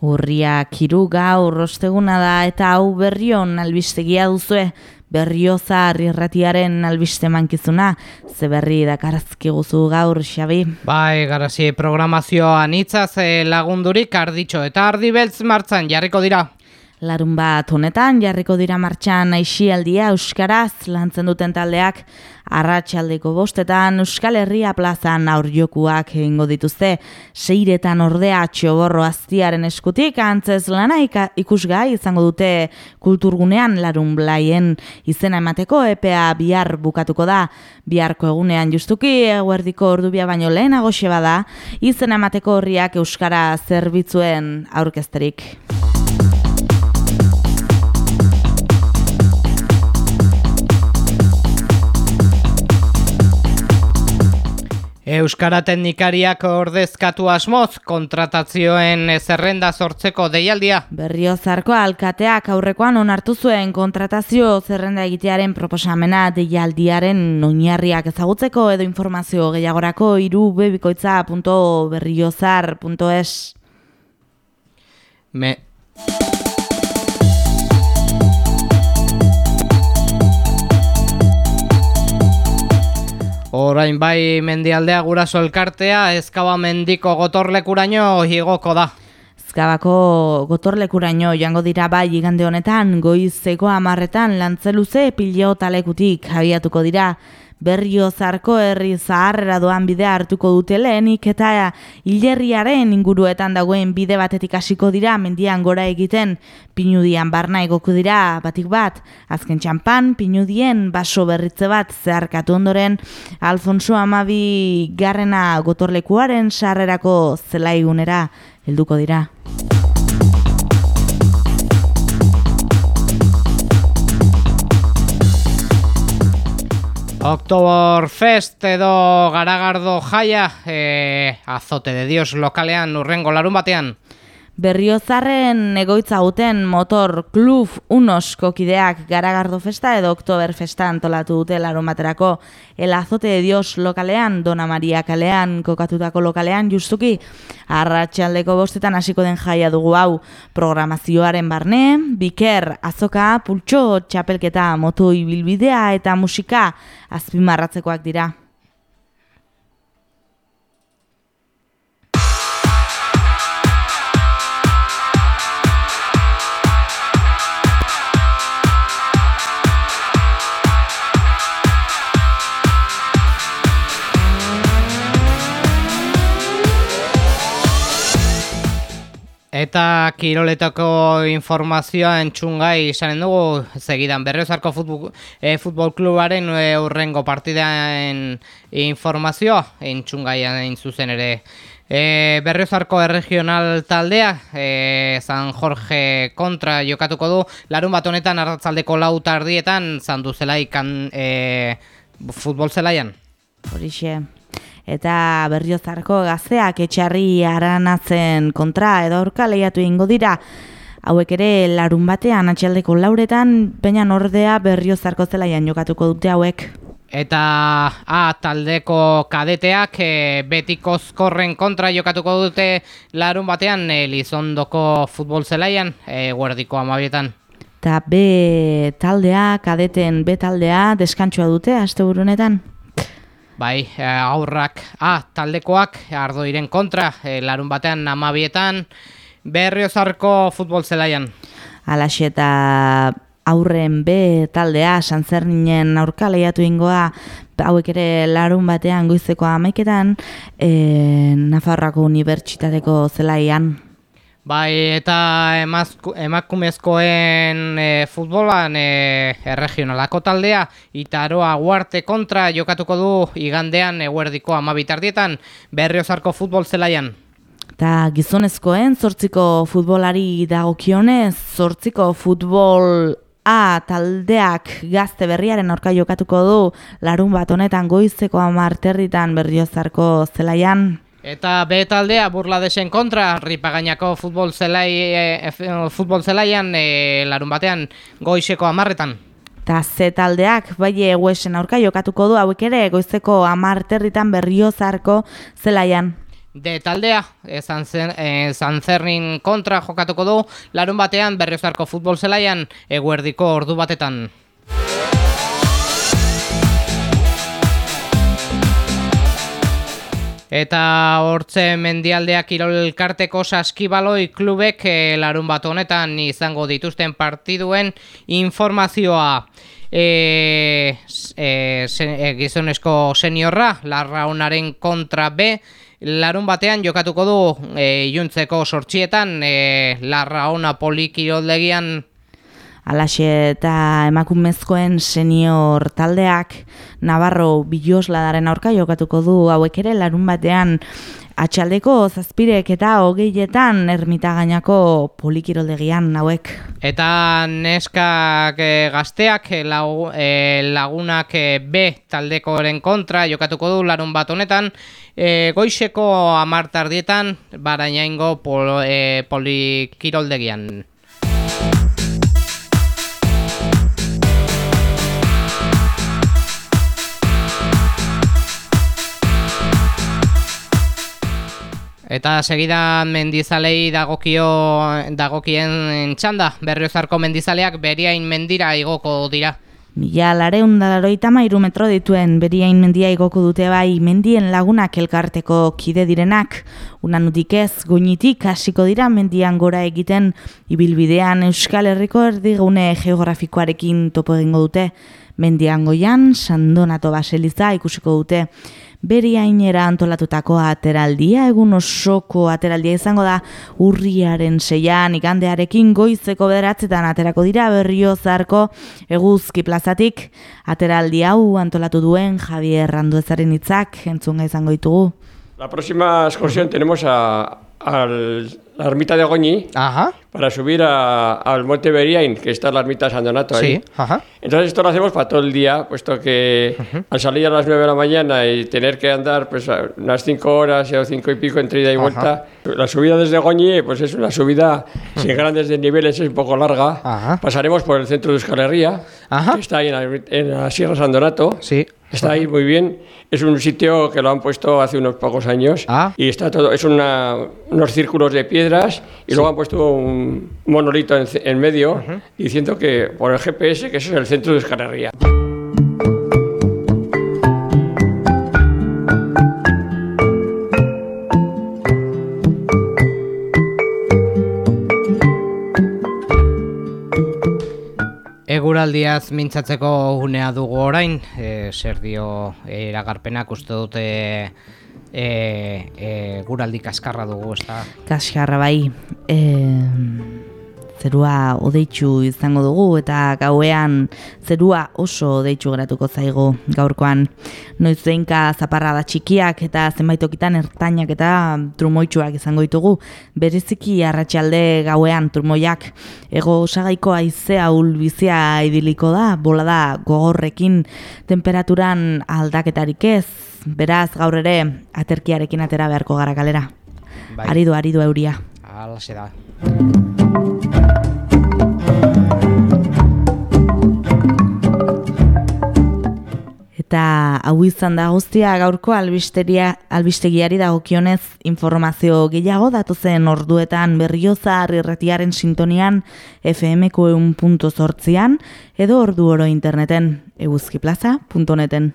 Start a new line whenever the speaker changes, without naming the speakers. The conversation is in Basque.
Urria kiru gaur osteguna da eta hau berrion albistegia duzue, berrioza irratiaren albiste mankizuna, ze berri dakarazki guzu gaur, Xabi.
Bai, garazi programazioa nitzaz lagundurik arditxo eta ardi beltz martzan jarriko dira.
Larun bat honetan jarriko dira martxan aixialdia Euskaraz lantzen duten taldeak. Arratsaldeko bostetan Euskal Herria plazan aurjokuak egingo dituzte. Seiretan ordea txoborro aztiaren eskutik antzez lana ikusgai izango dute kulturgunean larun blaien izena emateko epea bihar bukatuko da. Biharko egunean justuki eguerdiko ordubia baino lehenago xeba da. Izena emateko horriak Euskara zerbitzuen aurkezterik.
Euskara teknikariak ordezkatu asmoz kontratazioen zerrenda sortzeko deialdia.
Berriozarko alkateak aurrekoan onartu zuen kontratazio zerrenda egitearen proposamena deialdiaren oinarriak ezagutzeko edo informazio gehiagorako irubebikoitza.berriozar.es
Me... Orain bai mendialdea guraso elkartea, ezkaba mendiko gotorlekuraino higoko da.
Ezkabako gotorlekuraino jango dira bai igande honetan, goizeko amarretan lantzeluze pilio talekutik abiatuko dira berrio zarko herri zaharrera doan bidea hartuko dute lehenik eta hilerriaren inguruetan dagoen bide batetik hasiko dira mendian gora egiten pinudian barna egoku dira batik bat azken txampan pinudien baso berritze bat zeharkatu ondoren Alfonso Amabi garrena gotorlekuaren sarrerako zelaigunera helduko dira.
Oktober Fest edo garagardo jaia e, azote de dios lokalean urrengo larun batean.
Berriozarren egoitza guten motor klub unos kokideak garagardo festa edo oktober festa antolatu dute larun baterako. El azote de dios lokalean, Dona Maria kalean, kokatutako lokalean, justuki, arratxaldeko bostetan hasiko den jaia dugu hau programazioaren barne, biker, azoka, pultxo, txapelketa, moto ibilbidea eta musika azpimarratzekoak dira.
Eta kiroletako informazioa entzungai izanen dugu, segidan berriozarko futbol, e, futbol klubaren e, urrengo partidaen informazioa entzungai hain zuzen ere. E, berriozarko erregional taldea, e, San Jorge kontra jokatuko du, larun bat honetan arratzaldeko lau tardietan, zandu zelaikan e, futbol zelaian.
Horixe eta berriozarko gazteak etxarri aranatzen kontra edo aurka lehiatu ingo dira. Hauek ere larun batean atxaldeko lauretan, baina ordea berriozarko zelaian jokatuko dute hauek.
Eta A taldeko kadeteak e, betikozkorren kontra jokatuko dute larun batean e, Lizondoko futbol zelaian e, guardiko amabietan.
Eta B taldea, kadeten B taldea, deskantzua dute, aste burunetan?
Bai, eh, aurrak A taldekoak ardoiren kontra, e, larun batean amabietan, berriozarko futbol zelaian.
Alaxe eta aurren B taldea, santzerninen aurka lehiatu ingoa, hauek ere larun batean goizeko amaiketan, e, Nafarrako Unibertsitateko zelaian.
Bai, eta emakumezkoen e, futbolan e, erregionalako taldea, itaroa guarte kontra jokatuko du igandean eguerdiko amabitardietan berriozarko futbol zelaian.
Eta gizonezkoen zortziko futbolari dagokionez, zortziko futbol A taldeak gazte berriaren aurka jokatuko du larun bat honetan goizeko amarterritan berriozarko zelaian.
Eta B taldea burla desen kontra, ripagainako futbol, zelai, e, futbol zelaian e, larun batean goizeko amarretan.
Eta Z taldeak bai eguesen aurka jokatuko du hauek ere goizeko amarterritan berriozarko zelaian.
de taldea, ezan zernin kontra jokatuko du, larun batean berriozarko futbol zelaian, eguerdiko ordu batetan. Eta hortze mendialdeak irolkarteko saskibaloi klubek e, larun bat honetan izango dituzten partiduen informazioa. E, e, gizonezko seniorra, larra honaren kontra B, larun batean jokatuko du e, juntzeko sortxietan, e, larra hona polikiroldegian
Alaxe eta emakumezkoen senior taldeak Navarro Bilosladaren aurka jokatuko du hauek ere larun batean atxaldeko zazpirek eta hogeietan ermita gainako polikiroldegian hauek.
Eta neskak e, gazteak e, lagunak e, B taldekoren kontra jokatuko du larun bat honetan e, goixeko amartardietan barainaingo pol, e, polikiroldegian. Eta segida mendizalei dagokio dagokien txanda, berriozarko mendizaleak beriain mendira igoko dira.
Mila lareun dalaroita mairu metro dituen beriain mendia igoko dute bai mendien lagunak elkarteko kide direnak. Unanutik ez, goinitik hasiko dira mendian gora egiten ibilbidean Euskal Herriko erdigune geografikoarekin topo egingo dute. Mendian goian, sandonato baseliza ikusiko dute beriainera antolatutako ateraldia, egun osoko ateraldia izango da urriaren seian igandearekin goizeko bederatzetan aterako dira berrio zarko eguzki plazatik ateraldi hau antolatu duen Javier Randuezaren hitzak entzunga izango ditugu.
La próxima excursión tenemos a, al la ermita de Goñi
ajá.
para subir a, al Monte Beriain, que está la ermita de San Donato ahí.
Sí, ajá.
Entonces esto lo hacemos para todo el día, puesto que uh -huh. al salir a las 9 de la mañana y tener que andar pues unas 5 horas o 5 y pico entre ida y vuelta, ajá. la subida desde Goñi pues es una subida sin grandes desniveles, es un poco larga. Pasaremos por el centro de Euskal Herria, que está ahí en la, en la Sierra San Donato.
Sí.
Está ahí muy bien. Es un sitio que lo han puesto hace unos pocos años
ah.
y está todo. Es una, unos círculos de piedras y sí. luego han puesto un monolito en, en medio uh -huh. diciendo que por el GPS que eso es el centro de Escarrería.
Eguraldiaz mintzatzeko unea dugu orain, e, zer dio eragarpenak uste dute e, e, guraldi kaskarra dugu, ez da?
Kaskarra bai, e, zerua odeitzu izango dugu eta gauean zerua oso odeitzu geratuko zaigu gaurkoan. Noiz zeinka zaparra da txikiak eta zenbaitokitan ertainak eta trumoitzuak izango ditugu. Bereziki arratsalde gauean trumoiak ego osagaiko aizea ulbizia idiliko da, bola da gogorrekin temperaturan aldaketarik ez, beraz gaur ere aterkiarekin atera beharko gara kalera.
Bai.
Aridu, aridu euria.
Hala da.
Hau izan da guztia gaurko albisteria, albistegiari dagokionez informazio gehiago datu zen orduetan berriozar irretiaren sintonian FMko eun punto edo ordu oro interneten eguzkiplaza.neten.